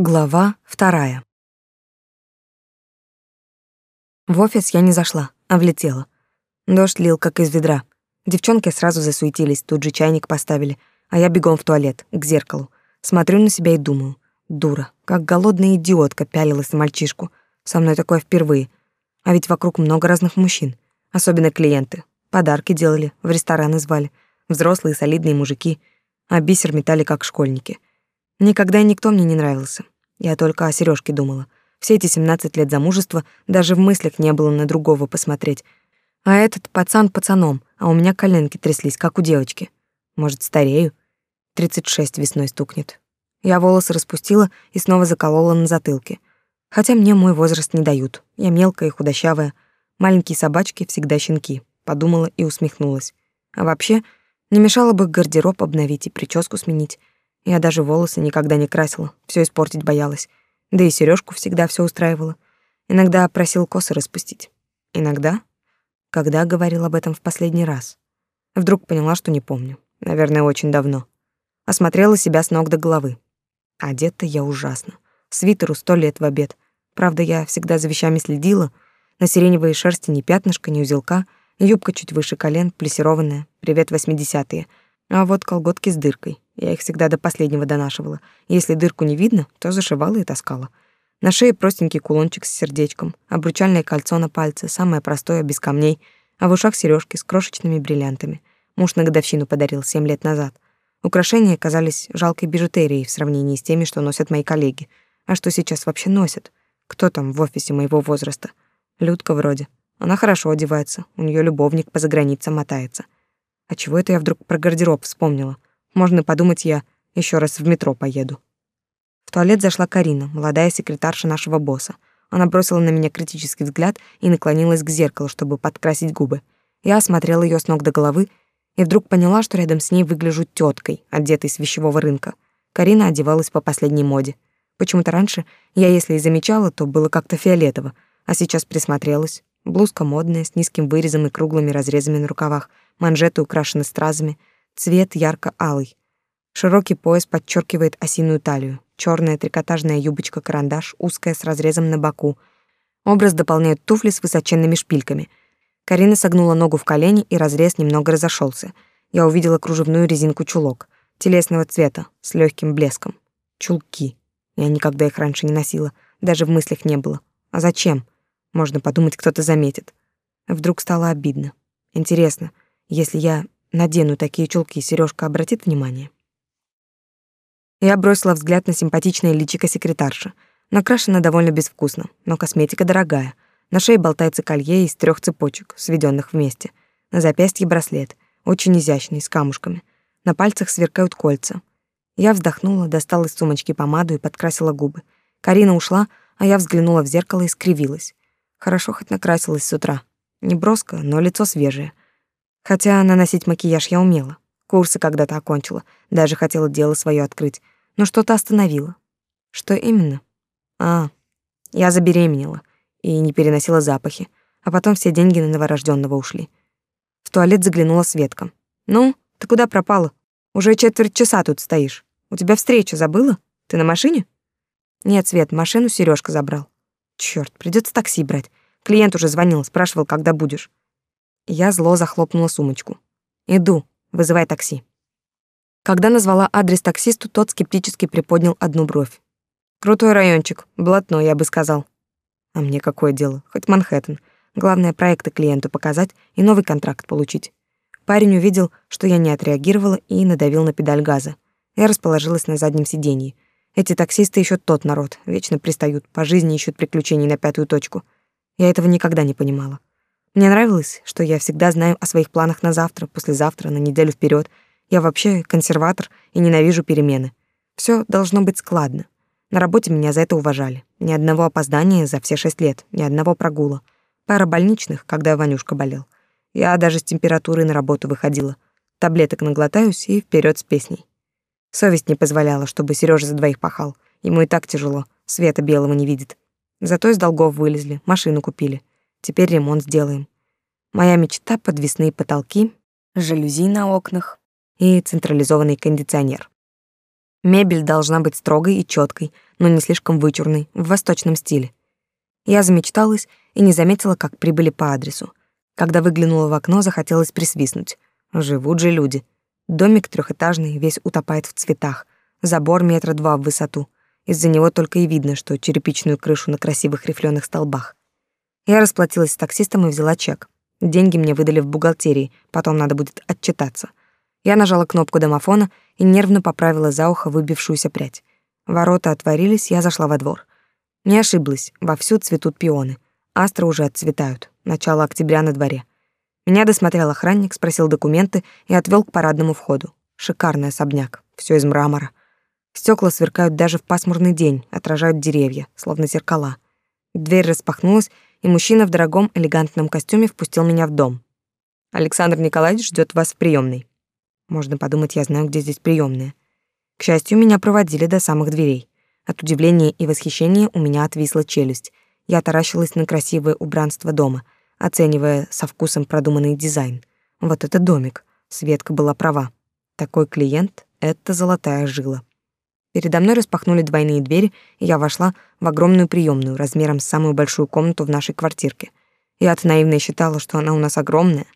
Глава вторая. В офис я не зашла, а влетела. Дождь лил, как из ведра. Девчонки сразу засуетились, тут же чайник поставили, а я бегом в туалет, к зеркалу. Смотрю на себя и думаю, дура, как голодная идиотка пялилась на мальчишку. Со мной такое впервые. А ведь вокруг много разных мужчин, особенно клиенты. Подарки делали, в рестораны звали. Взрослые солидные мужики, а бисер метали, как школьники — Никогда никто мне не нравился. Я только о Сережке думала. Все эти 17 лет замужества даже в мыслях не было на другого посмотреть. А этот пацан пацаном, а у меня коленки тряслись, как у девочки. Может, старею? 36 весной стукнет. Я волосы распустила и снова заколола на затылке. Хотя мне мой возраст не дают. Я мелкая и худощавая. Маленькие собачки всегда щенки. Подумала и усмехнулась. А вообще, не мешало бы гардероб обновить и прическу сменить. Я даже волосы никогда не красила, все испортить боялась. Да и сережку всегда все устраивала. Иногда просил косы распустить. Иногда? Когда говорил об этом в последний раз? Вдруг поняла, что не помню. Наверное, очень давно. Осмотрела себя с ног до головы. Одета я ужасно. Свитеру сто лет в обед. Правда, я всегда за вещами следила. На сиреневой шерсти ни пятнышка, ни узелка. Юбка чуть выше колен, плессированная. Привет, восьмидесятые. А вот колготки с дыркой. Я их всегда до последнего донашивала. Если дырку не видно, то зашивала и таскала. На шее простенький кулончик с сердечком, обручальное кольцо на пальце, самое простое, без камней, а в ушах сережки с крошечными бриллиантами. Муж на годовщину подарил семь лет назад. Украшения казались жалкой бижутерией в сравнении с теми, что носят мои коллеги. А что сейчас вообще носят? Кто там в офисе моего возраста? Людка вроде. Она хорошо одевается, у нее любовник по заграницам мотается. А чего это я вдруг про гардероб вспомнила? Можно подумать, я еще раз в метро поеду. В туалет зашла Карина, молодая секретарша нашего босса. Она бросила на меня критический взгляд и наклонилась к зеркалу, чтобы подкрасить губы. Я осмотрела ее с ног до головы и вдруг поняла, что рядом с ней выгляжу теткой, одетой с вещевого рынка. Карина одевалась по последней моде. Почему-то раньше я, если и замечала, то было как-то фиолетово, а сейчас присмотрелась. Блузка модная, с низким вырезом и круглыми разрезами на рукавах, манжеты украшены стразами — цвет ярко-алый. Широкий пояс подчеркивает осиную талию, черная трикотажная юбочка-карандаш, узкая с разрезом на боку. Образ дополняют туфли с высоченными шпильками. Карина согнула ногу в колени, и разрез немного разошелся. Я увидела кружевную резинку чулок, телесного цвета, с легким блеском. Чулки. Я никогда их раньше не носила, даже в мыслях не было. А зачем? Можно подумать, кто-то заметит. Вдруг стало обидно. Интересно, если я Надену такие чулки, Сережка обратит внимание. Я бросила взгляд на симпатичное личико секретарши. Накрашена довольно безвкусно, но косметика дорогая. На шее болтается колье из трех цепочек, сведенных вместе. На запястье браслет, очень изящный, с камушками. На пальцах сверкают кольца. Я вздохнула, достала из сумочки помаду и подкрасила губы. Карина ушла, а я взглянула в зеркало и скривилась. Хорошо хоть накрасилась с утра. Не броско, но лицо свежее. Хотя наносить макияж я умела. Курсы когда-то окончила, даже хотела дело свое открыть, но что-то остановило. Что именно? А, я забеременела и не переносила запахи, а потом все деньги на новорожденного ушли. В туалет заглянула Светка. «Ну, ты куда пропала? Уже четверть часа тут стоишь. У тебя встреча, забыла? Ты на машине?» «Нет, Свет, машину Сережка забрал». Черт, придется такси брать. Клиент уже звонил, спрашивал, когда будешь. Я зло захлопнула сумочку. «Иду, вызывай такси». Когда назвала адрес таксисту, тот скептически приподнял одну бровь. «Крутой райончик, блатной, я бы сказал». «А мне какое дело? Хоть Манхэттен. Главное, проекты клиенту показать и новый контракт получить». Парень увидел, что я не отреагировала и надавил на педаль газа. Я расположилась на заднем сиденье. Эти таксисты еще тот народ, вечно пристают, по жизни ищут приключений на пятую точку. Я этого никогда не понимала. Мне нравилось, что я всегда знаю о своих планах на завтра, послезавтра, на неделю вперед. Я вообще консерватор и ненавижу перемены. Все должно быть складно. На работе меня за это уважали. Ни одного опоздания за все шесть лет, ни одного прогула. Пара больничных, когда Ванюшка болел. Я даже с температурой на работу выходила. Таблеток наглотаюсь и вперед с песней. Совесть не позволяла, чтобы Сережа за двоих пахал. Ему и так тяжело, света белого не видит. Зато из долгов вылезли, машину купили. Теперь ремонт сделаем. Моя мечта — подвесные потолки, жалюзи на окнах и централизованный кондиционер. Мебель должна быть строгой и четкой, но не слишком вычурной, в восточном стиле. Я замечталась и не заметила, как прибыли по адресу. Когда выглянула в окно, захотелось присвистнуть. Живут же люди. Домик трехэтажный, весь утопает в цветах. Забор метра два в высоту. Из-за него только и видно, что черепичную крышу на красивых рифленых столбах. Я расплатилась с таксистом и взяла чек. Деньги мне выдали в бухгалтерии, потом надо будет отчитаться. Я нажала кнопку домофона и нервно поправила за ухо выбившуюся прядь. Ворота отворились, я зашла во двор. Не ошиблась, вовсю цветут пионы. Астры уже отцветают. Начало октября на дворе. Меня досмотрел охранник, спросил документы и отвел к парадному входу. Шикарный особняк, все из мрамора. Стекла сверкают даже в пасмурный день, отражают деревья, словно зеркала. Дверь распахнулась, и мужчина в дорогом элегантном костюме впустил меня в дом. Александр Николаевич ждет вас в приемной. Можно подумать, я знаю, где здесь приемная. К счастью, меня проводили до самых дверей. От удивления и восхищения у меня отвисла челюсть. Я таращилась на красивое убранство дома, оценивая со вкусом продуманный дизайн. Вот это домик. Светка была права. Такой клиент — это золотая жила. Передо мной распахнули двойные двери, и я вошла в огромную приемную размером с самую большую комнату в нашей квартирке. Я-то наивно считала, что она у нас огромная.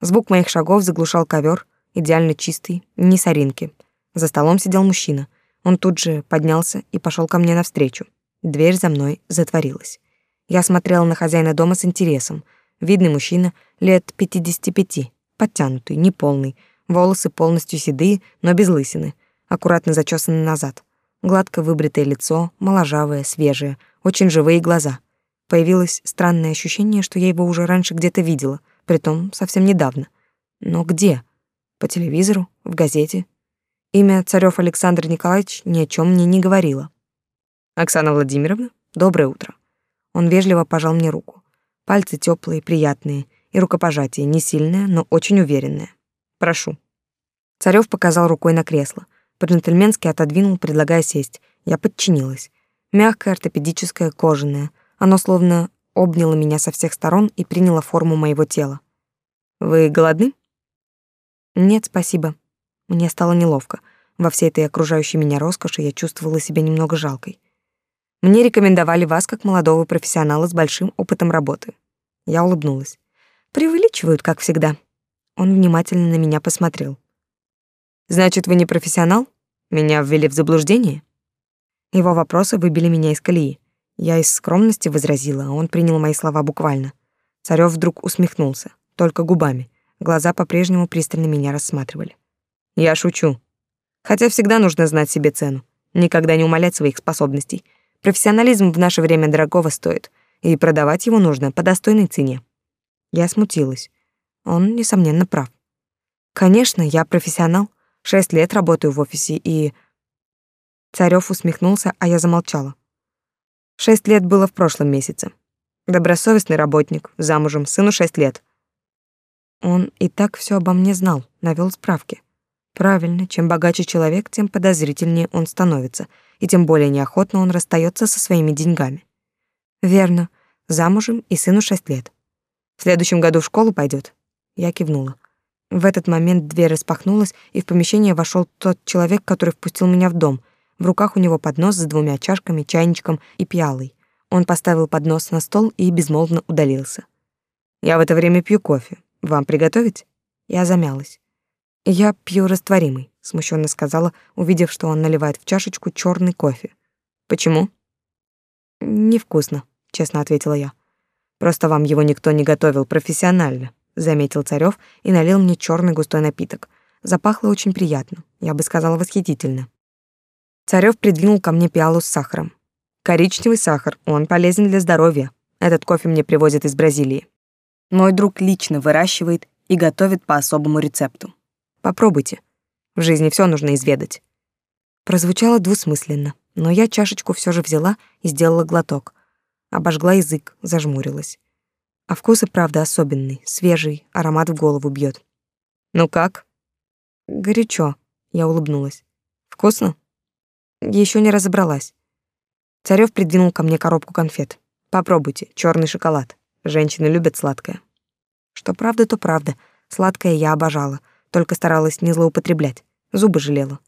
Звук моих шагов заглушал ковер, идеально чистый, не соринки. За столом сидел мужчина. Он тут же поднялся и пошел ко мне навстречу. Дверь за мной затворилась. Я смотрела на хозяина дома с интересом. Видный мужчина, лет 55, подтянутый, неполный, волосы полностью седые, но без лысины, аккуратно зачесаны назад. Гладко выбритое лицо, моложавое, свежее, очень живые глаза. Появилось странное ощущение, что я его уже раньше где-то видела, притом совсем недавно. Но где? По телевизору, в газете. Имя Царёв Александр Николаевич ни о чем мне не говорило. Оксана Владимировна, доброе утро. Он вежливо пожал мне руку. Пальцы теплые, приятные, и рукопожатие не сильное, но очень уверенное. Прошу. Царёв показал рукой на кресло. По-джентльменски отодвинул, предлагая сесть. Я подчинилась. Мягкое, ортопедическое, кожаное. Оно словно обняло меня со всех сторон и приняло форму моего тела. Вы голодны? Нет, спасибо. Мне стало неловко. Во всей этой окружающей меня роскоши я чувствовала себя немного жалкой. Мне рекомендовали вас как молодого профессионала с большим опытом работы. Я улыбнулась. Преувеличивают, как всегда. Он внимательно на меня посмотрел. Значит, вы не профессионал? Меня ввели в заблуждение? Его вопросы выбили меня из колеи. Я из скромности возразила, а он принял мои слова буквально. Царёв вдруг усмехнулся, только губами. Глаза по-прежнему пристально меня рассматривали. Я шучу. Хотя всегда нужно знать себе цену, никогда не умалять своих способностей. Профессионализм в наше время дорогого стоит, и продавать его нужно по достойной цене. Я смутилась. Он, несомненно, прав. Конечно, я профессионал. Шесть лет работаю в офисе, и... Царёв усмехнулся, а я замолчала. Шесть лет было в прошлом месяце. Добросовестный работник, замужем, сыну шесть лет. Он и так все обо мне знал, навел справки. Правильно, чем богаче человек, тем подозрительнее он становится, и тем более неохотно он расстается со своими деньгами. Верно, замужем и сыну шесть лет. В следующем году в школу пойдет. Я кивнула. В этот момент дверь распахнулась, и в помещение вошел тот человек, который впустил меня в дом. В руках у него поднос с двумя чашками, чайничком и пиалой. Он поставил поднос на стол и безмолвно удалился. Я в это время пью кофе. Вам приготовить? Я замялась. Я пью растворимый, смущенно сказала, увидев, что он наливает в чашечку черный кофе. Почему? Невкусно, честно ответила я. Просто вам его никто не готовил профессионально, заметил Царёв и налил мне черный густой напиток. Запахло очень приятно, я бы сказала восхитительно. Царёв придвинул ко мне пиалу с сахаром. Коричневый сахар, он полезен для здоровья. Этот кофе мне привозят из Бразилии. Мой друг лично выращивает и готовит по особому рецепту. Попробуйте. В жизни все нужно изведать. Прозвучало двусмысленно, но я чашечку все же взяла и сделала глоток. Обожгла язык, зажмурилась. А вкус и правда особенный, свежий, аромат в голову бьет. Ну как? Горячо, я улыбнулась. Вкусно? Еще не разобралась. Царев придвинул ко мне коробку конфет. Попробуйте, черный шоколад. Женщины любят сладкое. Что правда, то правда. Сладкое я обожала, только старалась не злоупотреблять. Зубы жалела.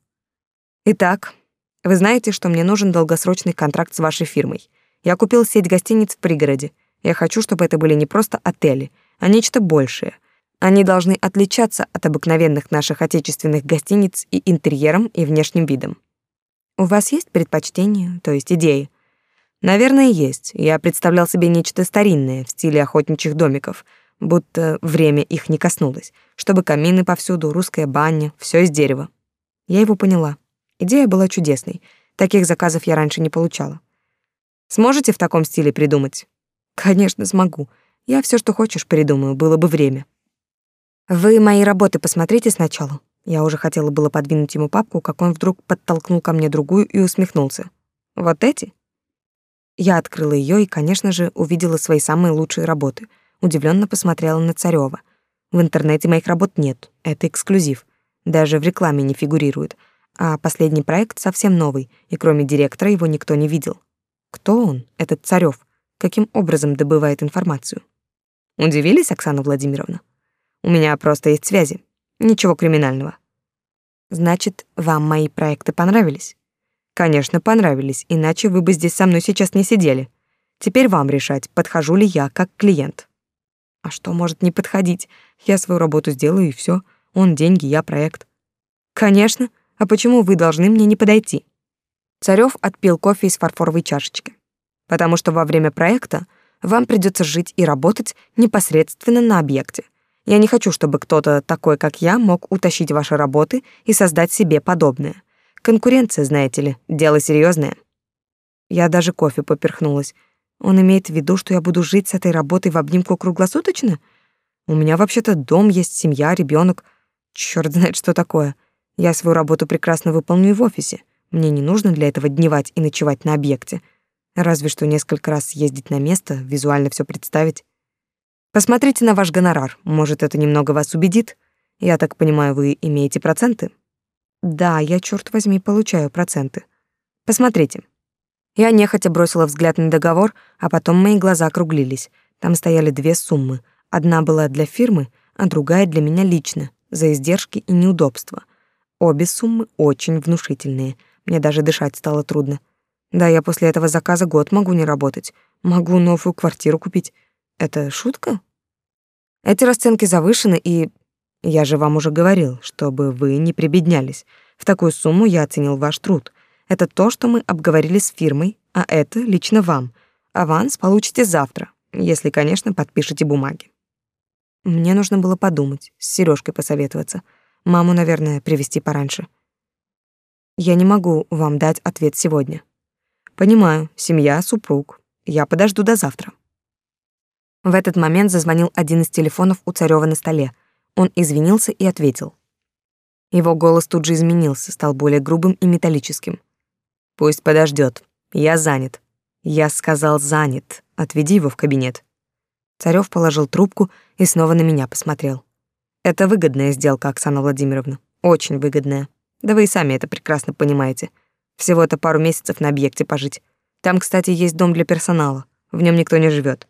Итак, вы знаете, что мне нужен долгосрочный контракт с вашей фирмой. Я купил сеть гостиниц в пригороде. Я хочу, чтобы это были не просто отели, а нечто большее. Они должны отличаться от обыкновенных наших отечественных гостиниц и интерьером, и внешним видом. У вас есть предпочтения, то есть идеи? Наверное, есть. Я представлял себе нечто старинное в стиле охотничьих домиков, будто время их не коснулось, чтобы камины повсюду, русская баня, все из дерева. Я его поняла. Идея была чудесной. Таких заказов я раньше не получала. Сможете в таком стиле придумать? Конечно, смогу. Я все, что хочешь, придумаю, было бы время. Вы мои работы посмотрите сначала. Я уже хотела было подвинуть ему папку, как он вдруг подтолкнул ко мне другую и усмехнулся. Вот эти? Я открыла ее и, конечно же, увидела свои самые лучшие работы. Удивленно посмотрела на Царева. В интернете моих работ нет, это эксклюзив. Даже в рекламе не фигурирует. А последний проект совсем новый, и кроме директора его никто не видел. Кто он, этот Царев? Каким образом добывает информацию? Удивились, Оксана Владимировна? У меня просто есть связи. Ничего криминального. Значит, вам мои проекты понравились? Конечно, понравились, иначе вы бы здесь со мной сейчас не сидели. Теперь вам решать, подхожу ли я как клиент. А что может не подходить? Я свою работу сделаю и все. Он деньги, я проект. Конечно. А почему вы должны мне не подойти? Царёв отпил кофе из фарфоровой чашечки. Потому что во время проекта вам придется жить и работать непосредственно на объекте. Я не хочу, чтобы кто-то такой, как я, мог утащить ваши работы и создать себе подобное. Конкуренция, знаете ли, дело серьезное. Я даже кофе поперхнулась. Он имеет в виду, что я буду жить с этой работой в обнимку круглосуточно? У меня вообще-то дом есть, семья, ребенок. Черт знает, что такое. Я свою работу прекрасно выполню в офисе. Мне не нужно для этого дневать и ночевать на объекте. Разве что несколько раз ездить на место, визуально все представить. Посмотрите на ваш гонорар. Может, это немного вас убедит? Я так понимаю, вы имеете проценты? Да, я, черт возьми, получаю проценты. Посмотрите. Я нехотя бросила взгляд на договор, а потом мои глаза округлились. Там стояли две суммы. Одна была для фирмы, а другая для меня лично, за издержки и неудобства. Обе суммы очень внушительные. Мне даже дышать стало трудно. Да, я после этого заказа год могу не работать. Могу новую квартиру купить. Это шутка? Эти расценки завышены, и я же вам уже говорил, чтобы вы не прибеднялись. В такую сумму я оценил ваш труд. Это то, что мы обговорили с фирмой, а это лично вам. Аванс получите завтра, если, конечно, подпишете бумаги. Мне нужно было подумать, с Сережкой посоветоваться. Маму, наверное, привести пораньше. Я не могу вам дать ответ сегодня. Понимаю, семья, супруг. Я подожду до завтра. В этот момент зазвонил один из телефонов у Царёва на столе. Он извинился и ответил. Его голос тут же изменился, стал более грубым и металлическим. «Пусть подождет. Я занят». «Я сказал занят. Отведи его в кабинет». Царёв положил трубку и снова на меня посмотрел. «Это выгодная сделка, Оксана Владимировна. Очень выгодная. Да вы и сами это прекрасно понимаете. Всего-то пару месяцев на объекте пожить. Там, кстати, есть дом для персонала. В нем никто не живет.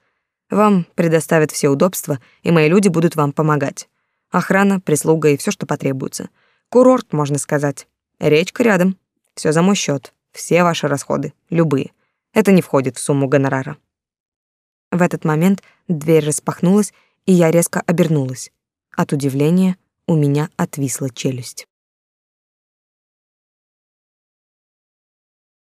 Вам предоставят все удобства, и мои люди будут вам помогать. Охрана, прислуга и все, что потребуется. Курорт, можно сказать. Речка рядом. Все за мой счет. Все ваши расходы, любые. Это не входит в сумму гонорара. В этот момент дверь распахнулась, и я резко обернулась. От удивления у меня отвисла челюсть.